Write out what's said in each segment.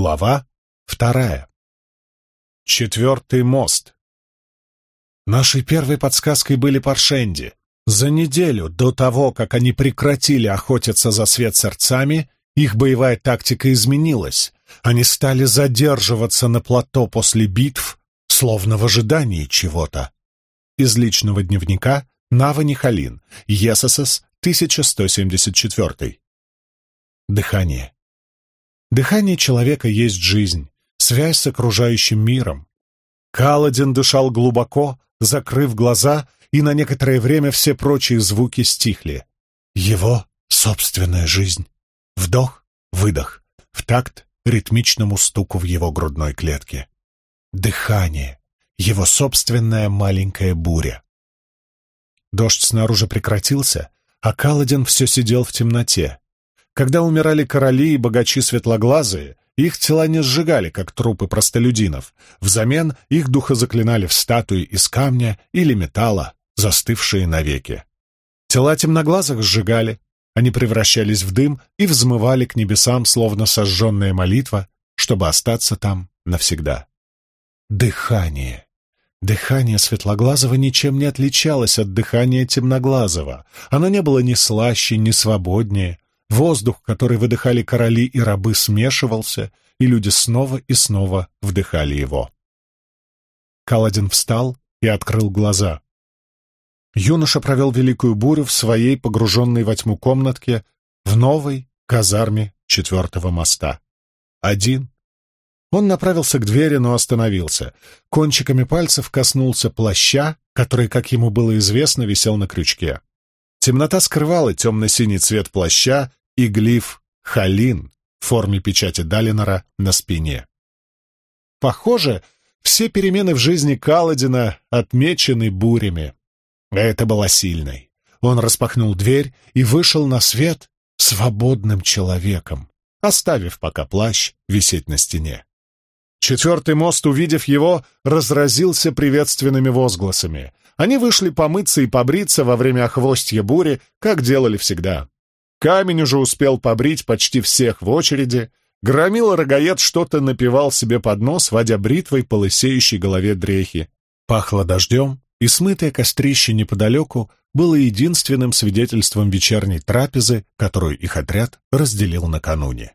Глава вторая. Четвертый мост. Нашей первой подсказкой были Паршенди. За неделю до того, как они прекратили охотиться за свет сердцами, их боевая тактика изменилась. Они стали задерживаться на плато после битв, словно в ожидании чего-то. Из личного дневника Нава Нихалин, ЕССС, 1174. Дыхание. Дыхание человека есть жизнь, связь с окружающим миром. Каладин дышал глубоко, закрыв глаза, и на некоторое время все прочие звуки стихли. Его собственная жизнь. Вдох, выдох, в такт ритмичному стуку в его грудной клетке. Дыхание. Его собственная маленькая буря. Дождь снаружи прекратился, а Каладин все сидел в темноте. Когда умирали короли и богачи светлоглазые, их тела не сжигали, как трупы простолюдинов. Взамен их духа заклинали в статуи из камня или металла, застывшие навеки. Тела темноглазых сжигали, они превращались в дым и взмывали к небесам, словно сожженная молитва, чтобы остаться там навсегда. Дыхание. Дыхание Светлоглазого ничем не отличалось от дыхания Темноглазого. Оно не было ни слаще, ни свободнее. Воздух, который выдыхали короли и рабы, смешивался, и люди снова и снова вдыхали его. Каладин встал и открыл глаза. Юноша провел великую бурю в своей погруженной во тьму комнатке в новой казарме четвертого моста. Один. Он направился к двери, но остановился. Кончиками пальцев коснулся плаща, который, как ему было известно, висел на крючке. Темнота скрывала темно-синий цвет плаща и глиф «Халин» в форме печати Далинора на спине. Похоже, все перемены в жизни Каладина отмечены бурями. Это было сильной. Он распахнул дверь и вышел на свет свободным человеком, оставив пока плащ висеть на стене. Четвертый мост, увидев его, разразился приветственными возгласами. Они вышли помыться и побриться во время охвостья бури, как делали всегда. Камень уже успел побрить почти всех в очереди. Громила рогаед что-то напевал себе под нос, водя бритвой по лысеющей голове дрехи. Пахло дождем, и смытое кострище неподалеку было единственным свидетельством вечерней трапезы, которую их отряд разделил накануне.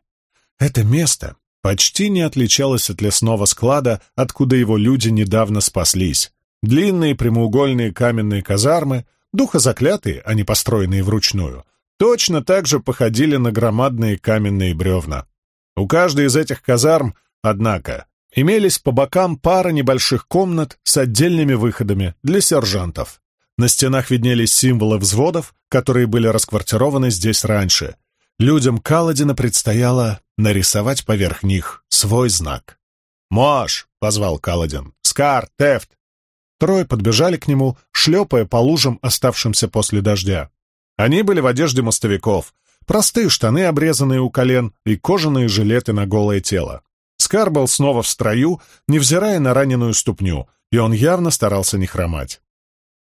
Это место почти не отличалось от лесного склада, откуда его люди недавно спаслись. Длинные прямоугольные каменные казармы, духозаклятые, а не построенные вручную — точно так же походили на громадные каменные бревна. У каждой из этих казарм, однако, имелись по бокам пара небольших комнат с отдельными выходами для сержантов. На стенах виднелись символы взводов, которые были расквартированы здесь раньше. Людям Каладина предстояло нарисовать поверх них свой знак. «Мош!» — позвал Каладин. «Скар! Тефт!» Трое подбежали к нему, шлепая по лужам, оставшимся после дождя. Они были в одежде мостовиков, простые штаны, обрезанные у колен, и кожаные жилеты на голое тело. Скар был снова в строю, невзирая на раненую ступню, и он явно старался не хромать.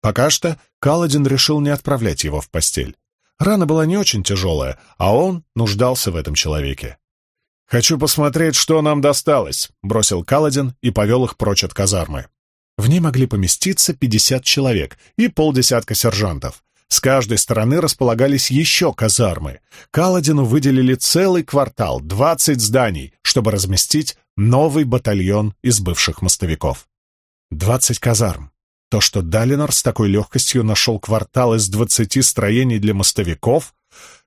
Пока что Каладин решил не отправлять его в постель. Рана была не очень тяжелая, а он нуждался в этом человеке. «Хочу посмотреть, что нам досталось», — бросил Каладин и повел их прочь от казармы. В ней могли поместиться пятьдесят человек и полдесятка сержантов. С каждой стороны располагались еще казармы. Каладину выделили целый квартал, двадцать зданий, чтобы разместить новый батальон из бывших мостовиков. Двадцать казарм. То, что Далинор с такой легкостью нашел квартал из двадцати строений для мостовиков,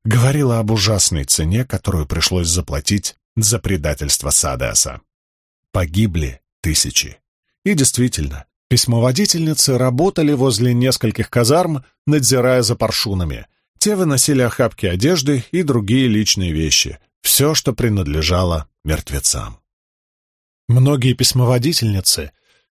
говорило об ужасной цене, которую пришлось заплатить за предательство Садеаса. Погибли тысячи. И действительно, Письмоводительницы работали возле нескольких казарм, надзирая за паршунами. Те выносили охапки одежды и другие личные вещи, все, что принадлежало мертвецам. Многие письмоводительницы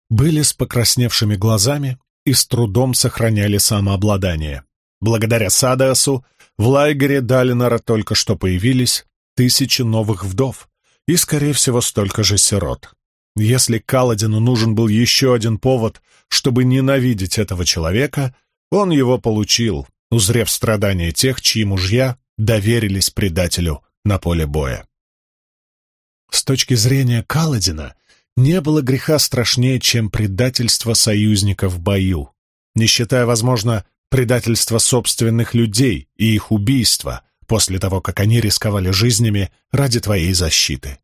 были с покрасневшими глазами и с трудом сохраняли самообладание. Благодаря Садасу в лагере Далинора только что появились тысячи новых вдов и, скорее всего, столько же сирот. Если Каладину нужен был еще один повод, чтобы ненавидеть этого человека, он его получил, узрев страдания тех, чьи мужья доверились предателю на поле боя. С точки зрения Каладина, не было греха страшнее, чем предательство союзника в бою, не считая, возможно, предательства собственных людей и их убийства после того, как они рисковали жизнями ради твоей защиты.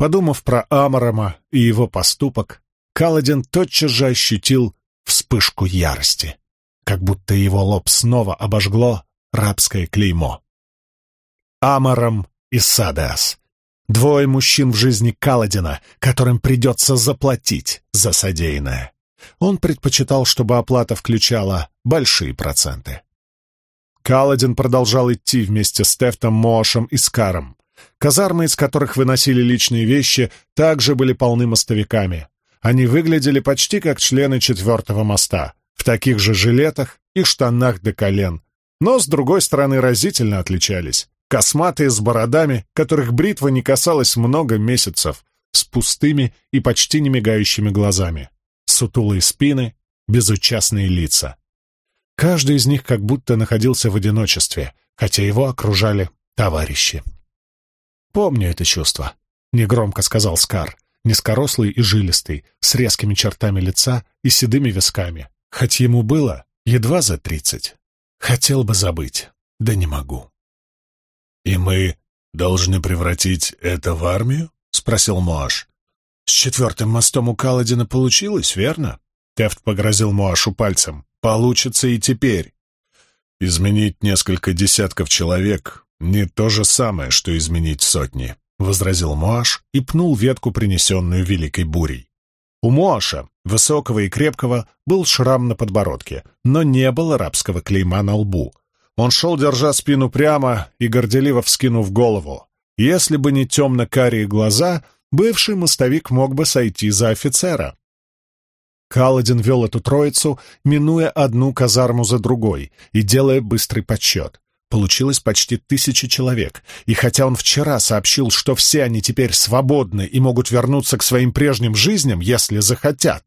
Подумав про Амарама и его поступок, Каладин тотчас же ощутил вспышку ярости, как будто его лоб снова обожгло рабское клеймо. Амарам и Садеас. Двое мужчин в жизни Каладина, которым придется заплатить за содеянное. Он предпочитал, чтобы оплата включала большие проценты. Каладин продолжал идти вместе с Тефтом, Моашем и Скаром. Казармы, из которых выносили личные вещи, также были полны мостовиками. Они выглядели почти как члены четвертого моста, в таких же жилетах и штанах до колен, но, с другой стороны, разительно отличались. Косматые с бородами, которых бритва не касалась много месяцев, с пустыми и почти не мигающими глазами, сутулые спины, безучастные лица. Каждый из них как будто находился в одиночестве, хотя его окружали товарищи. «Помню это чувство», — негромко сказал Скар, низкорослый и жилистый, с резкими чертами лица и седыми висками, хоть ему было едва за тридцать. Хотел бы забыть, да не могу. «И мы должны превратить это в армию?» — спросил Моаш. «С четвертым мостом у Каладина получилось, верно?» Тефт погрозил Моашу пальцем. «Получится и теперь. Изменить несколько десятков человек — не то же самое, что изменить сотни», — возразил Моаш и пнул ветку, принесенную великой бурей. У Моаша, высокого и крепкого, был шрам на подбородке, но не было рабского клейма на лбу, он шел, держа спину прямо и горделиво вскинув голову. Если бы не темно-карие глаза, бывший мостовик мог бы сойти за офицера. Каладин вел эту троицу, минуя одну казарму за другой и делая быстрый подсчет. Получилось почти тысяча человек, и хотя он вчера сообщил, что все они теперь свободны и могут вернуться к своим прежним жизням, если захотят,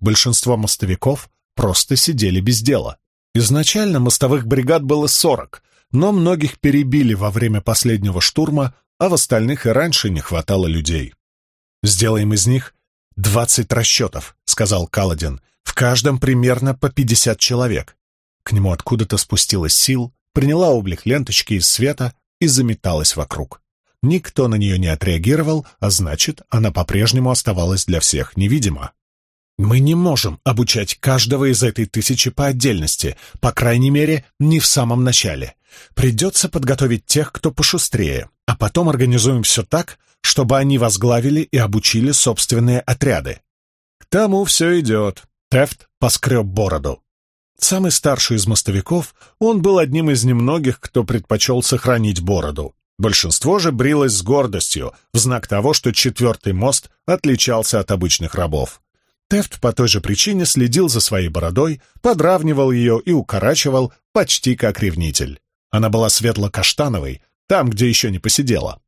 большинство мостовиков просто сидели без дела. Изначально мостовых бригад было сорок, но многих перебили во время последнего штурма, а в остальных и раньше не хватало людей. «Сделаем из них двадцать расчетов», — сказал Каладин. «В каждом примерно по пятьдесят человек». К нему откуда-то спустилась сил, приняла облик ленточки из света и заметалась вокруг. Никто на нее не отреагировал, а значит, она по-прежнему оставалась для всех невидима. Мы не можем обучать каждого из этой тысячи по отдельности, по крайней мере, не в самом начале. Придется подготовить тех, кто пошустрее, а потом организуем все так, чтобы они возглавили и обучили собственные отряды. К тому все идет. Тефт поскреб бороду. Самый старший из мостовиков, он был одним из немногих, кто предпочел сохранить бороду. Большинство же брилось с гордостью, в знак того, что четвертый мост отличался от обычных рабов. Тефт по той же причине следил за своей бородой, подравнивал ее и укорачивал почти как ревнитель. Она была светло-каштановой, там, где еще не посидела.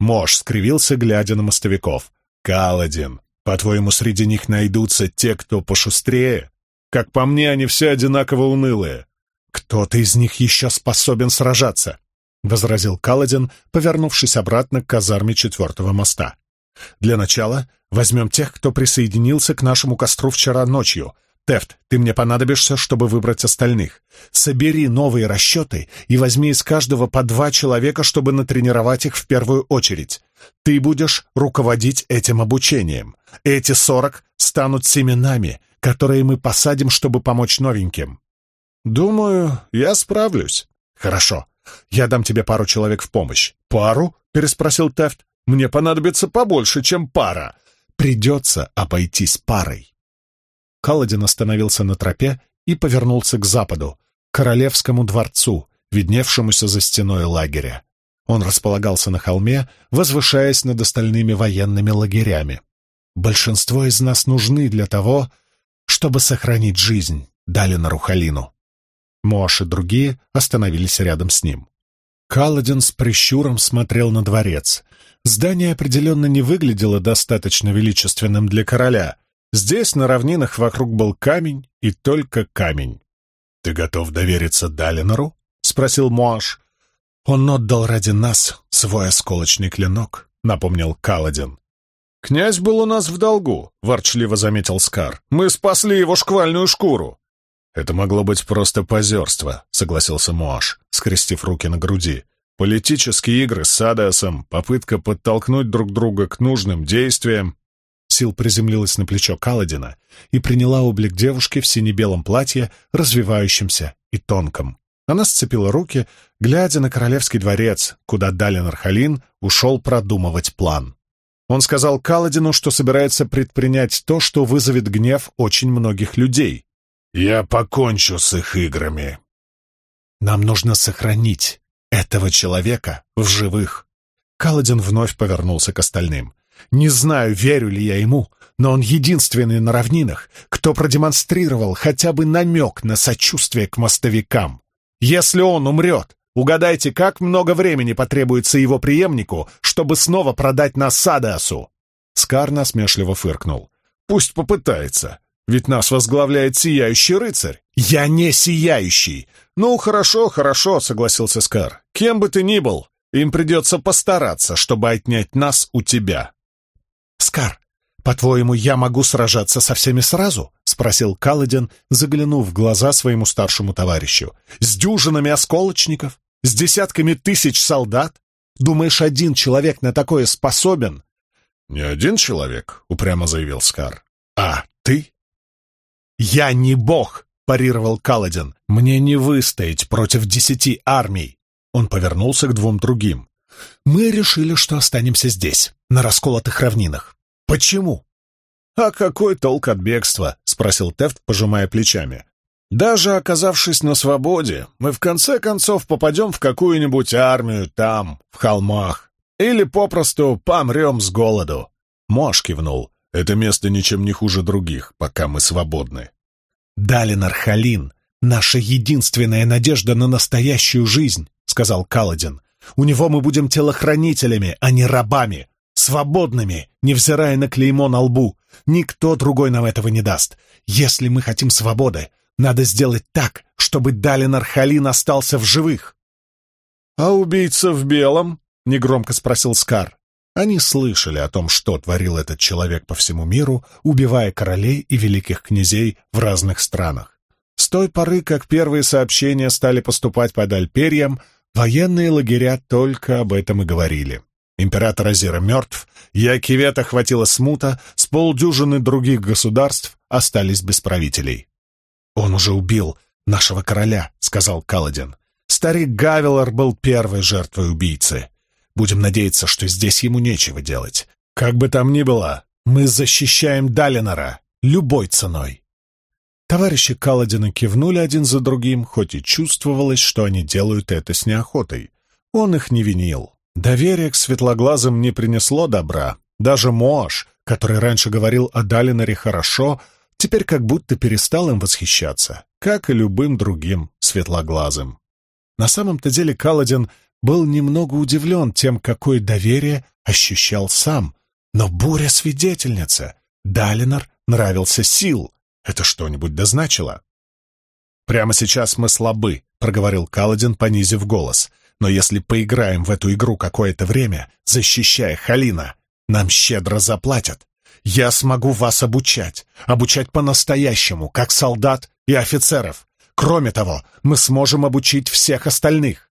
Мош скривился, глядя на мостовиков. «Каладин, по-твоему, среди них найдутся те, кто пошустрее? Как по мне, они все одинаково унылые. Кто-то из них еще способен сражаться», — возразил Каладин, повернувшись обратно к казарме четвертого моста. Для начала возьмем тех, кто присоединился к нашему костру вчера ночью. Тефт, ты мне понадобишься, чтобы выбрать остальных. Собери новые расчеты и возьми из каждого по два человека, чтобы натренировать их в первую очередь. Ты будешь руководить этим обучением. Эти сорок станут семенами, которые мы посадим, чтобы помочь новеньким. Думаю, я справлюсь. Хорошо. Я дам тебе пару человек в помощь. Пару? переспросил Тефт. Мне понадобится побольше, чем пара. Придется обойтись парой. Каладин остановился на тропе и повернулся к западу, к Королевскому дворцу, видневшемуся за стеной лагеря. Он располагался на холме, возвышаясь над остальными военными лагерями. «Большинство из нас нужны для того, чтобы сохранить жизнь», — дали на Рухалину. Мош и другие остановились рядом с ним. Каладин с прищуром смотрел на дворец. Здание определенно не выглядело достаточно величественным для короля. Здесь, на равнинах, вокруг был камень и только камень. «Ты готов довериться Далинору?» — спросил Муаш. «Он отдал ради нас свой осколочный клинок», — напомнил Каладин. «Князь был у нас в долгу», — ворчливо заметил Скар. «Мы спасли его шквальную шкуру». «Это могло быть просто позерство», — согласился Моаш, скрестив руки на груди. «Политические игры с Садасом, попытка подтолкнуть друг друга к нужным действиям». Сил приземлилась на плечо Каладина и приняла облик девушки в сине-белом платье, развивающемся и тонком. Она сцепила руки, глядя на королевский дворец, куда Далин Архалин ушел продумывать план. Он сказал Каладину, что собирается предпринять то, что вызовет гнев очень многих людей. «Я покончу с их играми». «Нам нужно сохранить этого человека в живых». Каладин вновь повернулся к остальным. «Не знаю, верю ли я ему, но он единственный на равнинах, кто продемонстрировал хотя бы намек на сочувствие к мостовикам. Если он умрет, Угадайте, как много времени потребуется его преемнику, чтобы снова продать нас Садасу?» Скар насмешливо фыркнул. «Пусть попытается, ведь нас возглавляет сияющий рыцарь». «Я не сияющий!» «Ну, хорошо, хорошо», — согласился Скар. «Кем бы ты ни был, им придется постараться, чтобы отнять нас у тебя». «Скар, по-твоему, я могу сражаться со всеми сразу?» — спросил Каладин, заглянув в глаза своему старшему товарищу. «С дюжинами осколочников? С десятками тысяч солдат? Думаешь, один человек на такое способен?» «Не один человек», — упрямо заявил Скар. «А ты?» «Я не бог», — парировал Каладин. «Мне не выстоять против десяти армий». Он повернулся к двум другим. «Мы решили, что останемся здесь, на расколотых равнинах. Почему?» «А какой толк от бегства?» — спросил Тефт, пожимая плечами. Даже оказавшись на свободе, мы в конце концов попадем в какую-нибудь армию там, в холмах. Или попросту помрем с голоду. Мош кивнул. Это место ничем не хуже других, пока мы свободны. «Далин Архалин — наша единственная надежда на настоящую жизнь», — сказал Каладин. «У него мы будем телохранителями, а не рабами, свободными, невзирая на клеймо на лбу. Никто другой нам этого не даст. Если мы хотим свободы, надо сделать так, чтобы Далин Архалин остался в живых. «А убийца в белом?» — негромко спросил Скар. Они слышали о том, что творил этот человек по всему миру, убивая королей и великих князей в разных странах. С той поры, как первые сообщения стали поступать под Альперьем, военные лагеря только об этом и говорили. Император Азира мертв, Якивета хватило смута, с полдюжины других государств остались без правителей. «Он уже убил нашего короля», — сказал Каладин. «Старик Гавелор был первой жертвой убийцы. Будем надеяться, что здесь ему нечего делать. Как бы там ни было, мы защищаем Далинора любой ценой». Товарищи Каладина кивнули один за другим, хоть и чувствовалось, что они делают это с неохотой. Он их не винил. Доверие к светлоглазым не принесло добра. Даже Мош, который раньше говорил о Далиноре хорошо, теперь как будто перестал им восхищаться, как и любым другим светлоглазым. На самом-то деле Каладин был немного удивлен тем, какое доверие ощущал сам. Но буря-свидетельница. Далинор нравился сил. Это что-нибудь дозначило? «Прямо сейчас мы слабы», — проговорил Каладин, понизив голос. «Но если поиграем в эту игру какое-то время, защищая Халина, нам щедро заплатят. Я смогу вас обучать, обучать по-настоящему, как солдат и офицеров. Кроме того, мы сможем обучить всех остальных.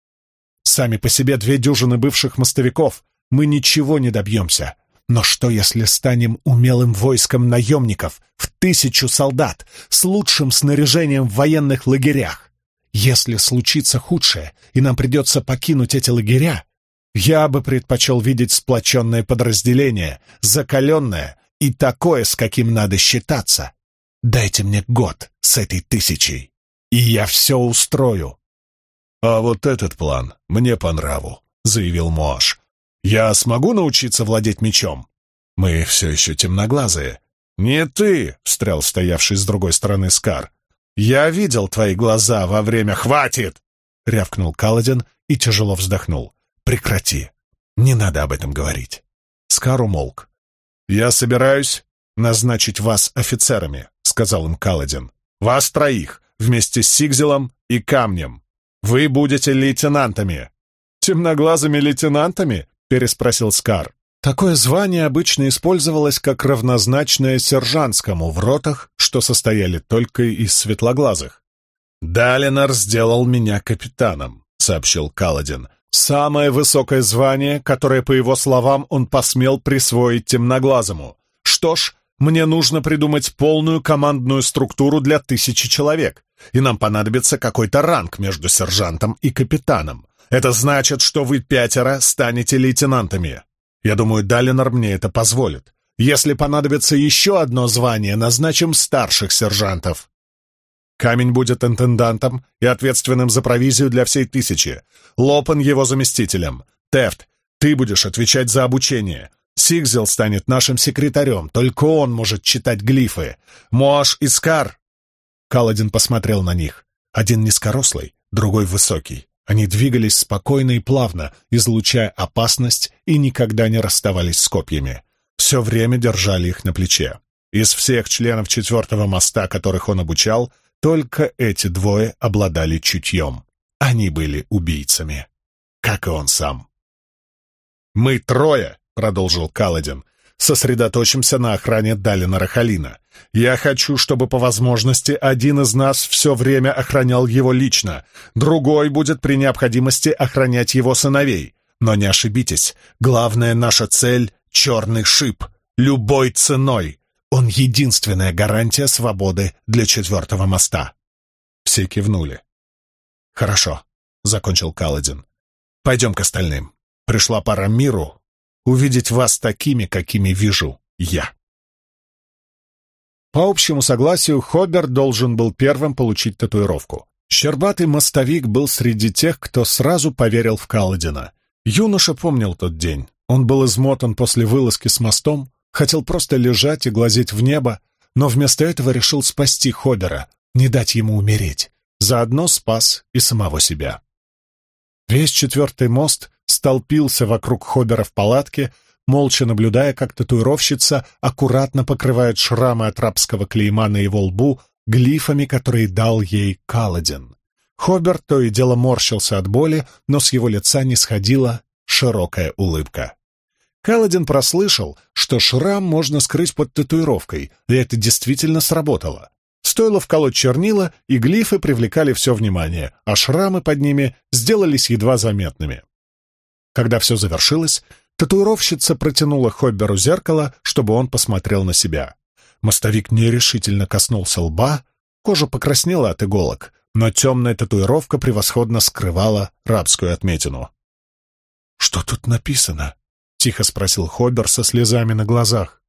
Сами по себе две дюжины бывших мостовиков, мы ничего не добьемся. Но что, если станем умелым войском наемников в тысячу солдат с лучшим снаряжением в военных лагерях? Если случится худшее, и нам придется покинуть эти лагеря, я бы предпочел видеть сплоченное подразделение, закаленное, и такое, с каким надо считаться. Дайте мне год с этой тысячей, и я все устрою. — А вот этот план мне по нраву, — заявил Моаш. — Я смогу научиться владеть мечом? Мы все еще темноглазые. — Не ты, — встрял стоявший с другой стороны Скар. — Я видел твои глаза во время... — Хватит! — рявкнул Каладин и тяжело вздохнул. — Прекрати. Не надо об этом говорить. Скар умолк. «Я собираюсь назначить вас офицерами», — сказал им Каладин. «Вас троих, вместе с Сигзелом и Камнем. Вы будете лейтенантами». «Темноглазыми лейтенантами?» — переспросил Скар. Такое звание обычно использовалось как равнозначное сержантскому в ротах, что состояли только из светлоглазых. «Далинар сделал меня капитаном», — сообщил Каладин. «Самое высокое звание, которое, по его словам, он посмел присвоить темноглазому. Что ж, мне нужно придумать полную командную структуру для тысячи человек, и нам понадобится какой-то ранг между сержантом и капитаном. Это значит, что вы пятеро станете лейтенантами. Я думаю, Далинор мне это позволит. Если понадобится еще одно звание, назначим старших сержантов. Камень будет интендантом и ответственным за провизию для всей тысячи. Лопан его заместителем. Тефт, ты будешь отвечать за обучение. Сигзел станет нашим секретарем, только он может читать глифы. Моаш и Скар...» Каладин посмотрел на них. Один низкорослый, другой высокий. Они двигались спокойно и плавно, излучая опасность и никогда не расставались с копьями. Все время держали их на плече. Из всех членов четвертого моста, которых он обучал, только эти двое обладали чутьем. Они были убийцами. Как и он сам. «Мы трое!» — продолжил Каладин. «Сосредоточимся на охране Далина Рахалина. Я хочу, чтобы по возможности один из нас все время охранял его лично, другой будет при необходимости охранять его сыновей. Но не ошибитесь, главная наша цель — черный шип, любой ценой. Он единственная гарантия свободы для четвертого моста». Все кивнули. «Хорошо», — закончил Каладин. «Пойдем к остальным. Пришла пора миру увидеть вас такими, какими вижу я». По общему согласию, Хобер должен был первым получить татуировку. Щербатый мостовик был среди тех, кто сразу поверил в Каладина. Юноша помнил тот день. Он был измотан после вылазки с мостом, хотел просто лежать и глазеть в небо, но вместо этого решил спасти Хобера, не дать ему умереть. Заодно спас и самого себя. Весь четвертый мост столпился вокруг Хобера в палатке, молча наблюдая, как татуировщица аккуратно покрывает шрамы от рабского клейма на его лбу глифами, которые дал ей Каладин. Хобер то и дело морщился от боли, но с его лица не сходила широкая улыбка. Каладин прослышал, что шрам можно скрыть под татуировкой, и это действительно сработало. Стоило вколоть чернила, и глифы привлекали все внимание, а шрамы под ними сделались едва заметными. Когда все завершилось, Татуировщица протянула Хобберу зеркало, чтобы он посмотрел на себя. Мостовик нерешительно коснулся лба, кожа покраснела от иголок, но темная татуировка превосходно скрывала рабскую отметину. «Что тут написано?» — тихо спросил Хоббер со слезами на глазах.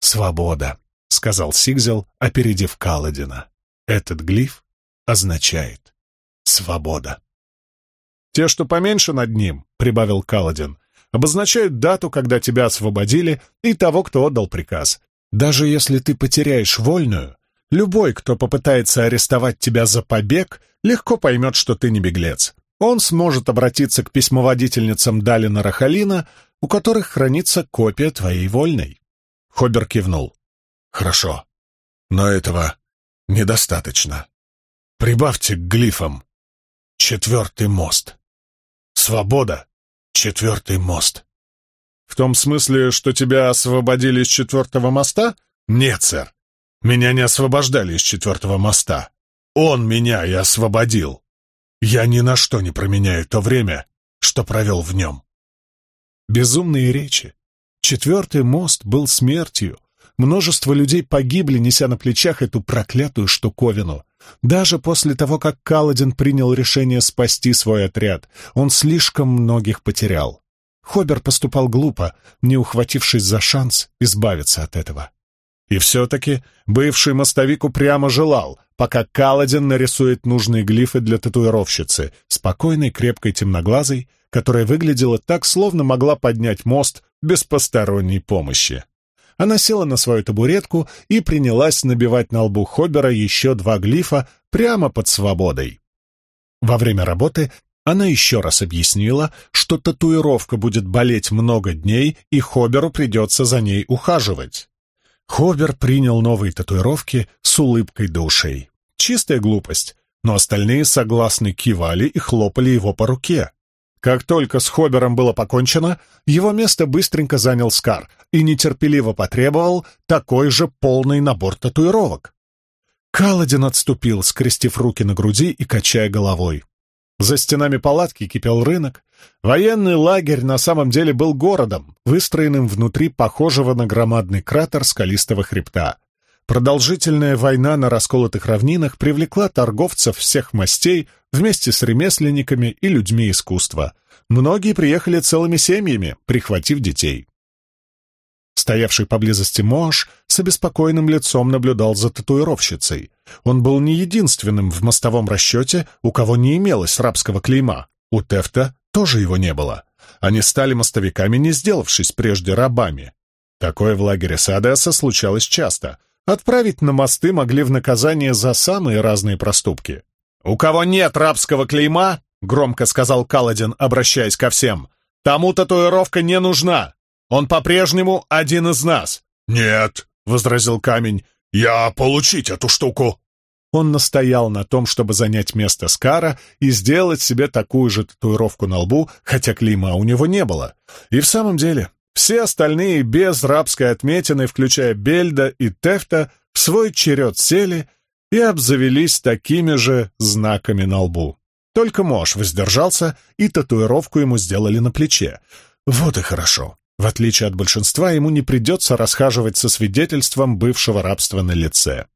«Свобода», — сказал Сигзел, опередив Каладина. «Этот глиф означает свобода». «Те, что поменьше над ним», — прибавил Каладин, обозначают дату, когда тебя освободили, и того, кто отдал приказ. Даже если ты потеряешь вольную, любой, кто попытается арестовать тебя за побег, легко поймет, что ты не беглец. Он сможет обратиться к письмоводительницам Далина Рахалина, у которых хранится копия твоей вольной. Хобер кивнул. «Хорошо, но этого недостаточно. Прибавьте к глифам четвертый мост. Свобода Четвертый мост. В том смысле, что тебя освободили из четвертого моста? Нет, сэр. Меня не освобождали из четвертого моста. Он меня и освободил. Я ни на что не променяю то время, что провел в нем. Безумные речи. Четвертый мост был смертью. Множество людей погибли, неся на плечах эту проклятую штуковину. Даже после того, как Каладин принял решение спасти свой отряд, он слишком многих потерял. Хобер поступал глупо, не ухватившись за шанс избавиться от этого. И все-таки бывший мостовик упрямо желал, пока Каладин нарисует нужные глифы для татуировщицы, спокойной, крепкой, темноглазой, которая выглядела так, словно могла поднять мост без посторонней помощи. Она села на свою табуретку и принялась набивать на лбу Хоббера еще два глифа прямо под свободой. Во время работы она еще раз объяснила, что татуировка будет болеть много дней, и Хоберу придется за ней ухаживать. Хобер принял новые татуировки с улыбкой до ушей. Чистая глупость, но остальные согласны кивали и хлопали его по руке. Как только с Хобером было покончено, его место быстренько занял Скар и нетерпеливо потребовал такой же полный набор татуировок. Каладин отступил, скрестив руки на груди и качая головой. За стенами палатки кипел рынок. Военный лагерь на самом деле был городом, выстроенным внутри похожего на громадный кратер скалистого хребта. Продолжительная война на расколотых равнинах привлекла торговцев всех мастей вместе с ремесленниками и людьми искусства. Многие приехали целыми семьями, прихватив детей. Стоявший поблизости Мош с обеспокоенным лицом наблюдал за татуировщицей. Он был не единственным в мостовом расчете, у кого не имелось рабского клейма. У Тефта тоже его не было. Они стали мостовиками, не сделавшись прежде рабами. Такое в лагере Садеса случалось часто. Отправить на мосты могли в наказание за самые разные проступки. «У кого нет рабского клейма, — громко сказал Каладин, обращаясь ко всем, — тому татуировка не нужна. Он по-прежнему один из нас». «Нет», — возразил камень, — «я получить эту штуку». Он настоял на том, чтобы занять место Скара и сделать себе такую же татуировку на лбу, хотя клейма у него не было. И в самом деле, все остальные без рабской отметины, включая Бельда и Тефта, в свой черед сели и обзавелись такими же знаками на лбу. Только Мош воздержался, и татуировку ему сделали на плече. Вот и хорошо. В отличие от большинства, ему не придется расхаживать со свидетельством бывшего рабства на лице.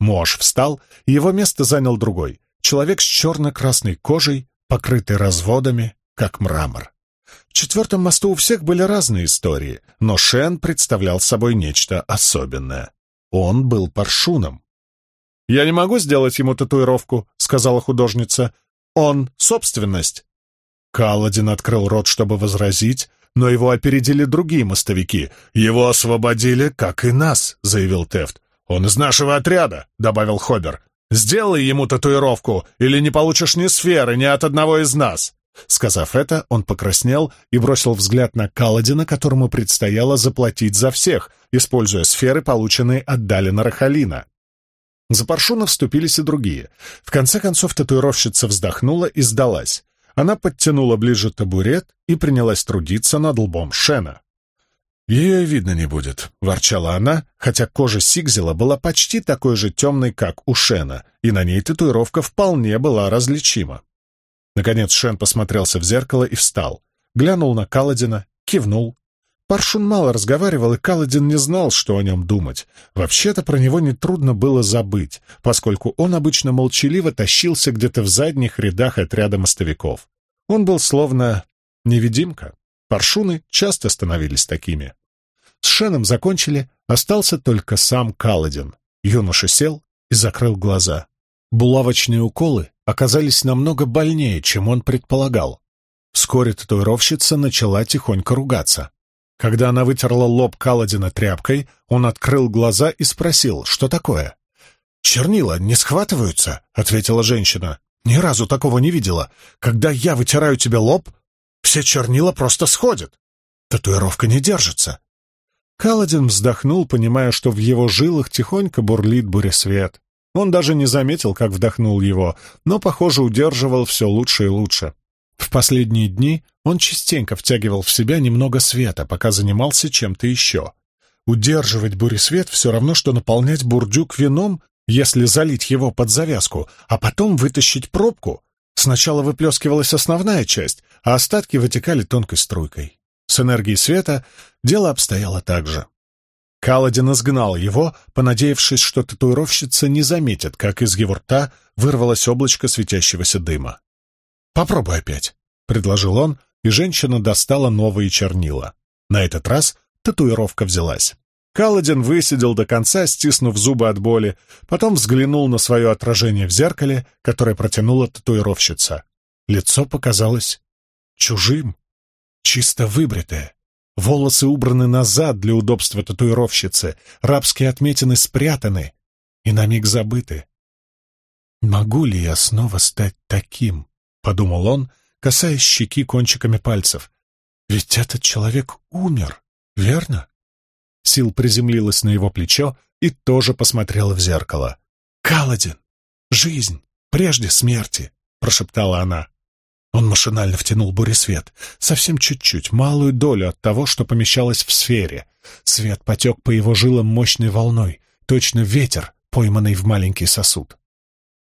Мош встал, и его место занял другой. Человек с черно-красной кожей, покрытый разводами, как мрамор. В четвертом мосту у всех были разные истории, но Шен представлял собой нечто особенное. Он был паршуном. «Я не могу сделать ему татуировку», — сказала художница. «Он — собственность». Каладин открыл рот, чтобы возразить, но его опередили другие мостовики. «Его освободили, как и нас», — заявил Тефт. «Он из нашего отряда», — добавил Хобер. «Сделай ему татуировку, или не получишь ни сферы, ни от одного из нас». Сказав это, он покраснел и бросил взгляд на Каладина, которому предстояло заплатить за всех, используя сферы, полученные от Далина Рахалина. За Паршуна вступились и другие. В конце концов татуировщица вздохнула и сдалась. Она подтянула ближе табурет и принялась трудиться над лбом Шена. «Ее видно не будет», — ворчала она, хотя кожа Сигзела была почти такой же темной, как у Шена, и на ней татуировка вполне была различима. Наконец Шен посмотрелся в зеркало и встал, глянул на Каладина, кивнул. Паршун мало разговаривал, и Каладин не знал, что о нем думать. Вообще-то про него нетрудно было забыть, поскольку он обычно молчаливо тащился где-то в задних рядах отряда мостовиков. Он был словно невидимка. Паршуны часто становились такими. С Шеном закончили, остался только сам Каладин. Юноша сел и закрыл глаза. Булавочные уколы оказались намного больнее, чем он предполагал. Вскоре татуировщица начала тихонько ругаться. Когда она вытерла лоб Каладина тряпкой, он открыл глаза и спросил, что такое. «Чернила не схватываются?» — ответила женщина. «Ни разу такого не видела. Когда я вытираю тебе лоб, все чернила просто сходят. Татуировка не держится». Каладин вздохнул, понимая, что в его жилах тихонько бурлит буресвет. Он даже не заметил, как вдохнул его, но, похоже, удерживал все лучше и лучше. В последние дни он частенько втягивал в себя немного света, пока занимался чем-то еще. Удерживать буресвет все равно, что наполнять бурдюк вином, если залить его под завязку, а потом вытащить пробку. Сначала выплескивалась основная часть, а остатки вытекали тонкой струйкой. С энергией света дело обстояло так же. Каладин изгнал его, понадеявшись, что татуировщица не заметит, как из его рта вырвалось облачко светящегося дыма. «Попробуй опять», — предложил он, и женщина достала новые чернила. На этот раз татуировка взялась. Каладин высидел до конца, стиснув зубы от боли, потом взглянул на свое отражение в зеркале, которое протянула татуировщица. Лицо показалось чужим, чисто выбритое. Волосы убраны назад для удобства татуировщицы, рабские отметины спрятаны и на миг забыты. «Могу ли я снова стать таким?» — подумал он, касаясь щеки кончиками пальцев. «Ведь этот человек умер, верно?» Сил приземлилась на его плечо и тоже посмотрела в зеркало. «Каладин! Жизнь! Прежде смерти!» — прошептала она. Он машинально втянул буресвет. Совсем чуть-чуть, малую долю от того, что помещалось в сфере. Свет потек по его жилам мощной волной. Точно ветер, пойманный в маленький сосуд.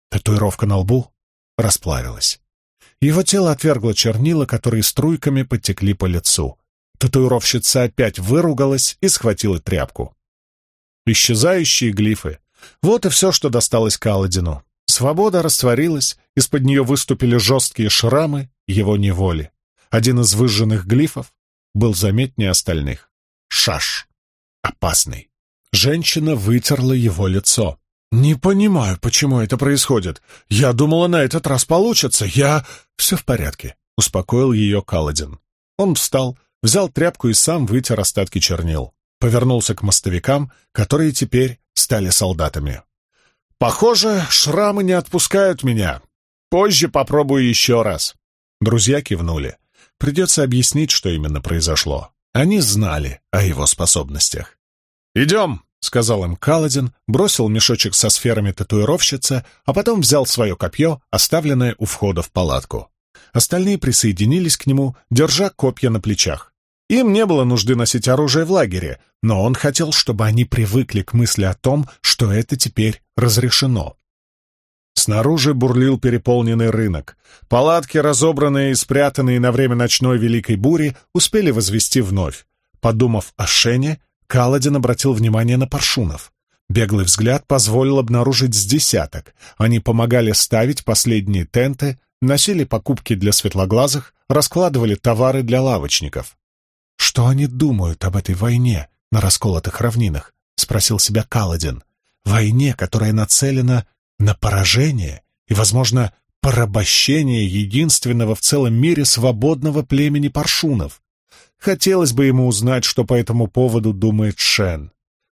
Татуировка на лбу расплавилась. Его тело отвергло чернила, которые струйками подтекли по лицу. Татуировщица опять выругалась и схватила тряпку. Исчезающие глифы. Вот и все, что досталось Каладину. Свобода растворилась, из-под нее выступили жесткие шрамы его неволи. Один из выжженных глифов был заметнее остальных. Шаш. Опасный. Женщина вытерла его лицо. «Не понимаю, почему это происходит. Я думала, на этот раз получится. Я...» «Все в порядке», — успокоил ее Каладин. Он встал, взял тряпку и сам вытер остатки чернил. Повернулся к мостовикам, которые теперь стали солдатами. «Похоже, шрамы не отпускают меня. Позже попробую еще раз». Друзья кивнули. Придется объяснить, что именно произошло. Они знали о его способностях. «Идем!» — сказал им Каладин, бросил мешочек со сферами татуировщицы, а потом взял свое копье, оставленное у входа в палатку. Остальные присоединились к нему, держа копья на плечах. Им не было нужды носить оружие в лагере, но он хотел, чтобы они привыкли к мысли о том, что это теперь разрешено. Снаружи бурлил переполненный рынок. Палатки, разобранные и спрятанные на время ночной великой бури, успели возвести вновь. Подумав о Шене, Каладин обратил внимание на паршунов. Беглый взгляд позволил обнаружить с десяток. Они помогали ставить последние тенты, носили покупки для светлоглазых, раскладывали товары для лавочников. «Что они думают об этой войне на расколотых равнинах?» — спросил себя Каладин. «Войне, которая нацелена на поражение и, возможно, порабощение единственного в целом мире свободного племени паршунов. Хотелось бы ему узнать, что по этому поводу думает Шен.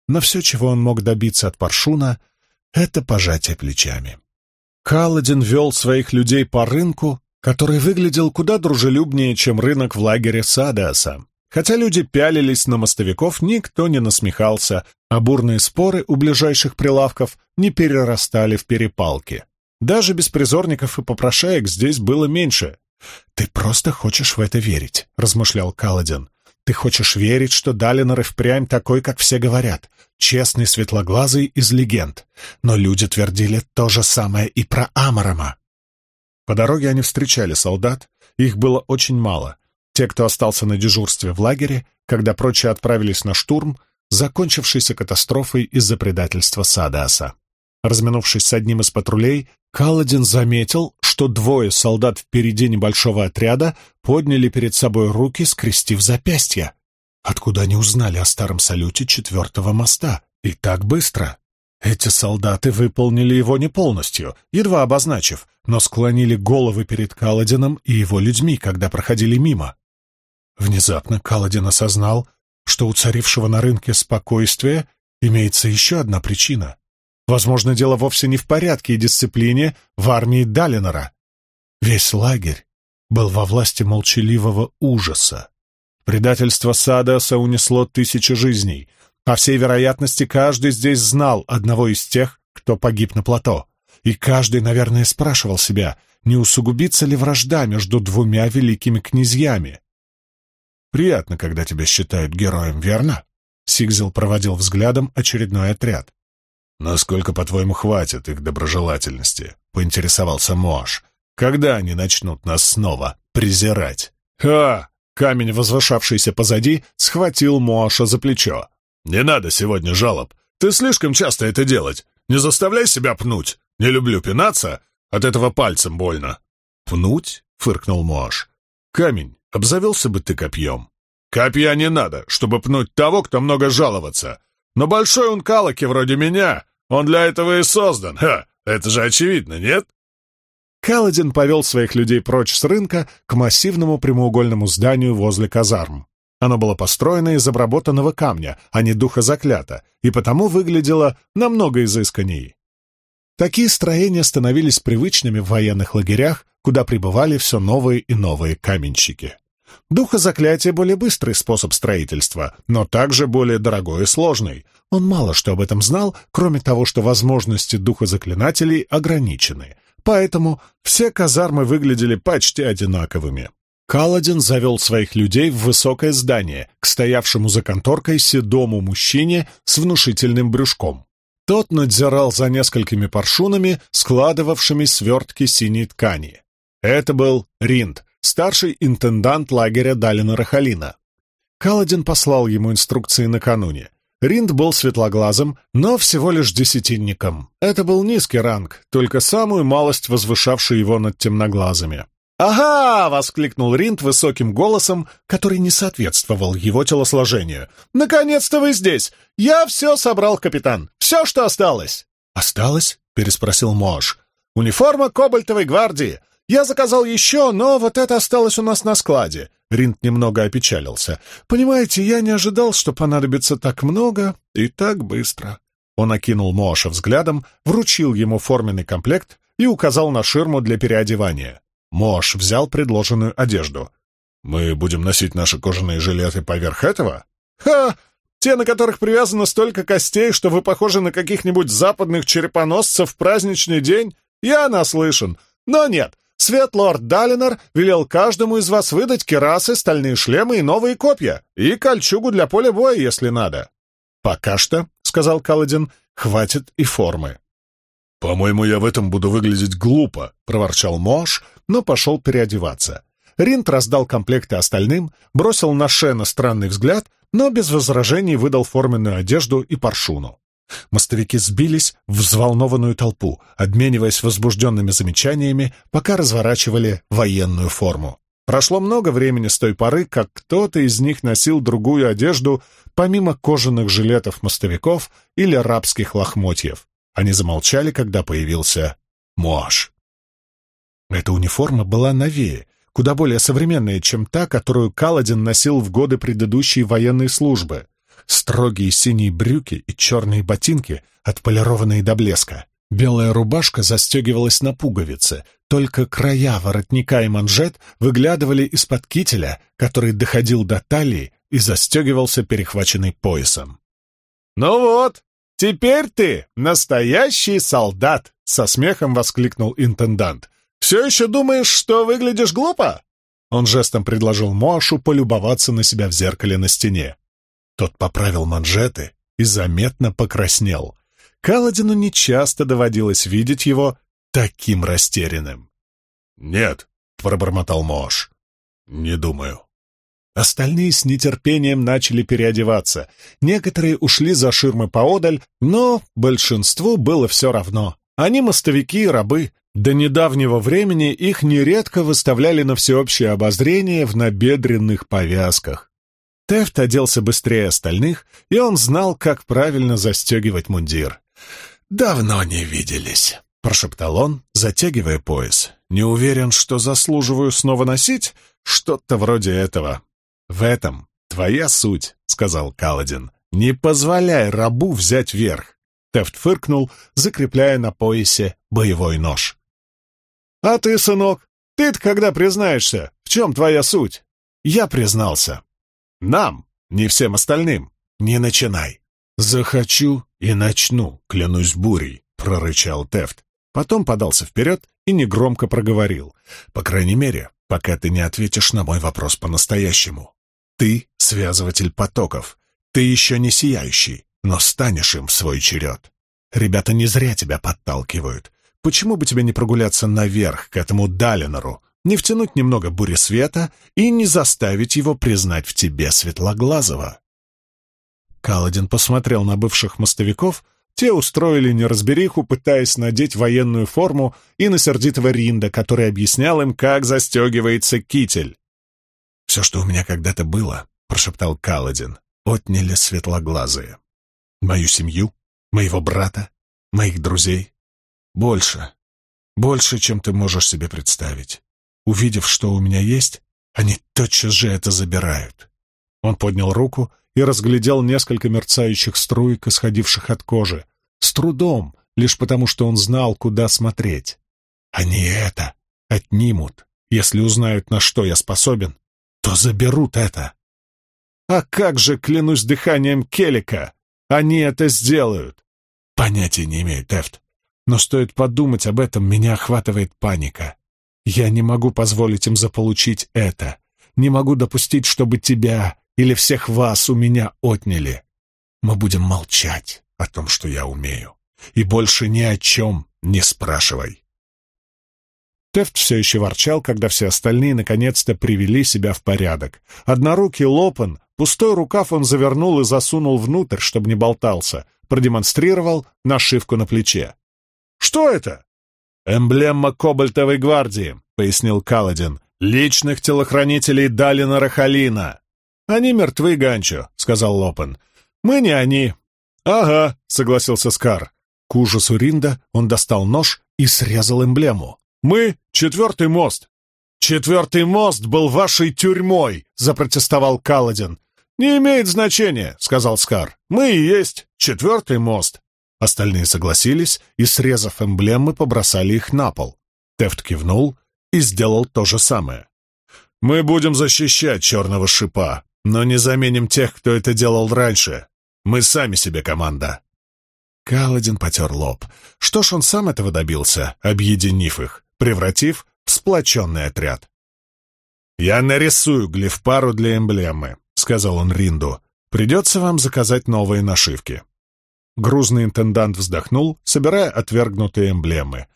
Но все, чего он мог добиться от Паршуна, — это пожатие плечами. Каладин вел своих людей по рынку, который выглядел куда дружелюбнее, чем рынок в лагере Садеаса. Хотя люди пялились на мостовиков, никто не насмехался, а бурные споры у ближайших прилавков не перерастали в перепалки. Даже беспризорников и попрошаек здесь было меньше, «Ты просто хочешь в это верить», — размышлял Каладин. «Ты хочешь верить, что Далинор и впрямь такой, как все говорят, честный светлоглазый из легенд. Но люди твердили то же самое и про Амарама». По дороге они встречали солдат, их было очень мало. Те, кто остался на дежурстве в лагере, когда прочие отправились на штурм, закончившийся катастрофой из-за предательства Садаса. Разминувшись с одним из патрулей, Каладин заметил, что двое солдат впереди небольшого отряда подняли перед собой руки, скрестив запястья. Откуда они узнали о старом салюте четвертого моста? И так быстро. Эти солдаты выполнили его не полностью, едва обозначив, но склонили головы перед Каладином и его людьми, когда проходили мимо. Внезапно Каладин осознал, что у царившего на рынке спокойствия имеется еще одна причина. Возможно, дело вовсе не в порядке и дисциплине в армии Далинора. Весь лагерь был во власти молчаливого ужаса. Предательство Садаса унесло тысячи жизней. По всей вероятности, каждый здесь знал одного из тех, кто погиб на плато. И каждый, наверное, спрашивал себя, не усугубится ли вражда между двумя великими князьями. «Приятно, когда тебя считают героем, верно?» Сигзел проводил взглядом очередной отряд. «Насколько, по-твоему, хватит их доброжелательности?» — поинтересовался Моаш. «Когда они начнут нас снова презирать?» «Ха!» — камень, возвышавшийся позади, схватил Моаша за плечо. «Не надо сегодня жалоб. Ты слишком часто это делать. Не заставляй себя пнуть. Не люблю пинаться. От этого пальцем больно». «Пнуть?» — фыркнул Моаш. «Камень, обзавелся бы ты копьем». «Копья не надо, чтобы пнуть того, кто много жаловаться. Но большой он калаки вроде меня, он для этого и создан. Ха, это же очевидно, нет? Каладин повел своих людей прочь с рынка к массивному прямоугольному зданию возле казарм. Оно было построено из обработанного камня, а не духа заклято, и потому выглядело намного изысканней. Такие строения становились привычными в военных лагерях, куда прибывали все новые и новые каменщики. Духозаклятие — более быстрый способ строительства, но также более дорогой и сложный. Он мало что об этом знал, кроме того, что возможности духозаклинателей ограничены. поэтому все казармы выглядели почти одинаковыми. Каладин завел своих людей в высокое здание, к стоявшему за конторкой седому мужчине с внушительным брюшком. Тот надзирал за несколькими паршунами, складывавшими свертки синей ткани. Это был Ринд, старший интендант лагеря Далина Рахалина. Каладин послал ему инструкции накануне. Ринд был светлоглазым, но всего лишь десятинником. Это был низкий ранг, только самую малость возвышавший его над темноглазыми. «Ага!» — воскликнул Ринд высоким голосом, который не соответствовал его телосложению. «Наконец-то вы здесь! Я все собрал, капитан! Все, что осталось!» «Осталось?» — переспросил Мош. «Униформа Кобальтовой гвардии! Я заказал еще, но вот это осталось у нас на складе. Ринд немного опечалился. «Понимаете, я не ожидал, что понадобится так много и так быстро». Он окинул Моша взглядом, вручил ему форменный комплект и указал на ширму для переодевания. Мош взял предложенную одежду. «Мы будем носить наши кожаные жилеты поверх этого?» «Ха! Те, на которых привязано столько костей, что вы похожи на каких-нибудь западных черепоносцев в праздничный день? Я наслышан. Но нет, Светлорд Далинор велел каждому из вас выдать керасы, стальные шлемы и новые копья, и кольчугу для поля боя, если надо. «Пока что», — сказал Каладин, — «хватит и формы». «По-моему, я в этом буду выглядеть глупо», — проворчал Мош, но пошел переодеваться. Ринт раздал комплекты остальным, бросил на Шена странный взгляд, но без возражений выдал форменную одежду и паршуну. Мостовики сбились в взволнованную толпу, обмениваясь возбужденными замечаниями, пока разворачивали военную форму. Прошло много времени с той поры, как кто-то из них носил другую одежду, помимо кожаных жилетов мостовиков или рабских лохмотьев. Они замолчали, когда появился Моаш. Эта униформа была новее, куда более современная, чем та, которую Каладин носил в годы предыдущей военной службы строгие синие брюки и черные ботинки, отполированные до блеска. Белая рубашка застегивалась на пуговицы, только края воротника и манжет выглядывали из-под кителя, который доходил до талии и застегивался перехваченный поясом. «Ну вот, теперь ты настоящий солдат!» — со смехом воскликнул интендант. «Все еще думаешь, что выглядишь глупо?» Он жестом предложил Моашу полюбоваться на себя в зеркале на стене. Тот поправил манжеты и заметно покраснел. Каладину нечасто доводилось видеть его таким растерянным. «Нет», — пробормотал Мош, — «не думаю». Остальные с нетерпением начали переодеваться. Некоторые ушли за ширмы поодаль, но большинству было все равно. Они мостовики и рабы. До недавнего времени их нередко выставляли на всеобщее обозрение в набедренных повязках. Тефт оделся быстрее остальных, и он знал, как правильно застегивать мундир. «Давно не виделись», — прошептал он, затягивая пояс. «Не уверен, что заслуживаю снова носить что-то вроде этого». «В этом твоя суть», — сказал Каладин. «Не позволяй рабу взять верх». Тефт фыркнул, закрепляя на поясе боевой нож. «А ты, сынок, ты-то когда признаешься, в чем твоя суть?» «Я признался», нам, не всем остальным. Не начинай. Захочу и начну, клянусь бурей, прорычал Тефт. Потом подался вперед и негромко проговорил. По крайней мере, пока ты не ответишь на мой вопрос по-настоящему. Ты — связыватель потоков. Ты еще не сияющий, но станешь им в свой черед. Ребята не зря тебя подталкивают. Почему бы тебе не прогуляться наверх к этому Далинору, не втянуть немного бури света и не заставить его признать в тебе Светлоглазого. Каладин посмотрел на бывших мостовиков, те устроили неразбериху, пытаясь надеть военную форму, и на сердитого Ринда, который объяснял им, как застегивается китель. «Все, что у меня когда-то было», — прошептал Каладин, — «отняли светлоглазые. Мою семью, моего брата, моих друзей. Больше, больше, чем ты можешь себе представить. Увидев, что у меня есть, они тотчас же это забирают. Он поднял руку и разглядел несколько мерцающих струек, исходивших от кожи. С трудом, лишь потому что он знал, куда смотреть. Они это отнимут. Если узнают, на что я способен, то заберут это. А как же, клянусь дыханием Келика, они это сделают? Понятия не имею, Тефт. Но стоит подумать об этом, меня охватывает паника. Я не могу позволить им заполучить это. Не могу допустить, чтобы тебя или всех вас у меня отняли. Мы будем молчать о том, что я умею. И больше ни о чем не спрашивай. Тефт все еще ворчал, когда все остальные наконец-то привели себя в порядок. Однорукий Лопен, пустой рукав он завернул и засунул внутрь, чтобы не болтался, продемонстрировал нашивку на плече. «Что это?» «Эмблема Кобальтовой гвардии», — пояснил Каладин. «Личных телохранителей Далина Рахалина». «Они мертвы, Ганчо», — сказал Лопен. «Мы не они». «Ага», — согласился Скар. К ужасу Ринда он достал нож и срезал эмблему. Мы — четвертый мост. Четвертый мост был вашей тюрьмой, запротестовал Каладин. Не имеет значения, сказал Скар. Мы и есть четвертый мост. Остальные согласились и, срезав эмблемы, побросали их на пол. Тефт кивнул и сделал то же самое. «Мы будем защищать черного шипа, но не заменим тех, кто это делал раньше. Мы сами себе команда». Каладин потер лоб. Что ж он сам этого добился, объединив их? превратив в сплоченный отряд. «Я нарисую глифпару для эмблемы», — сказал он Ринду. «Придется вам заказать новые нашивки». Грузный интендант вздохнул, собирая отвергнутые эмблемы.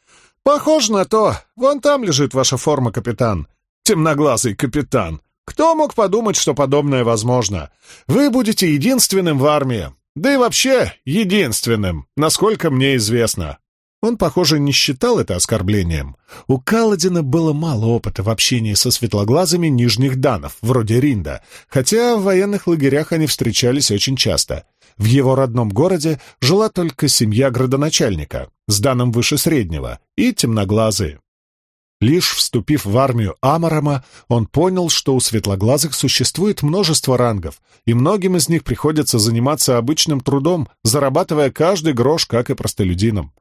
«Похоже на то. Вон там лежит ваша форма, капитан. Темноглазый капитан. Кто мог подумать, что подобное возможно? Вы будете единственным в армии. Да и вообще единственным, насколько мне известно. Он, похоже, не считал это оскорблением. У Каладина было мало опыта в общении со светлоглазыми нижних данов, вроде Ринда, хотя в военных лагерях они встречались очень часто. В его родном городе жила только семья градоначальника, с данным выше среднего, и темноглазые. Лишь вступив в армию Амарама, он понял, что у светлоглазых существует множество рангов, и многим из них приходится заниматься обычным трудом, зарабатывая каждый грош, как и простолюдинам.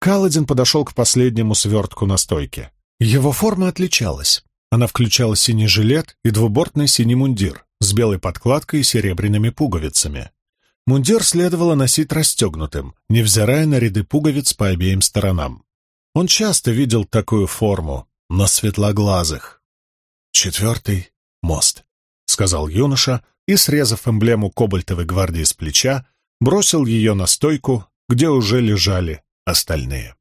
Каладин подошел к последнему свертку на стойке. Его форма отличалась. Она включала синий жилет и двубортный синий мундир с белой подкладкой и серебряными пуговицами. Мундир следовало носить расстегнутым, невзирая на ряды пуговиц по обеим сторонам. Он часто видел такую форму на светлоглазых. «Четвертый — мост», — сказал юноша и, срезав эмблему кобальтовой гвардии с плеча, бросил ее на стойку, где уже лежали остальные.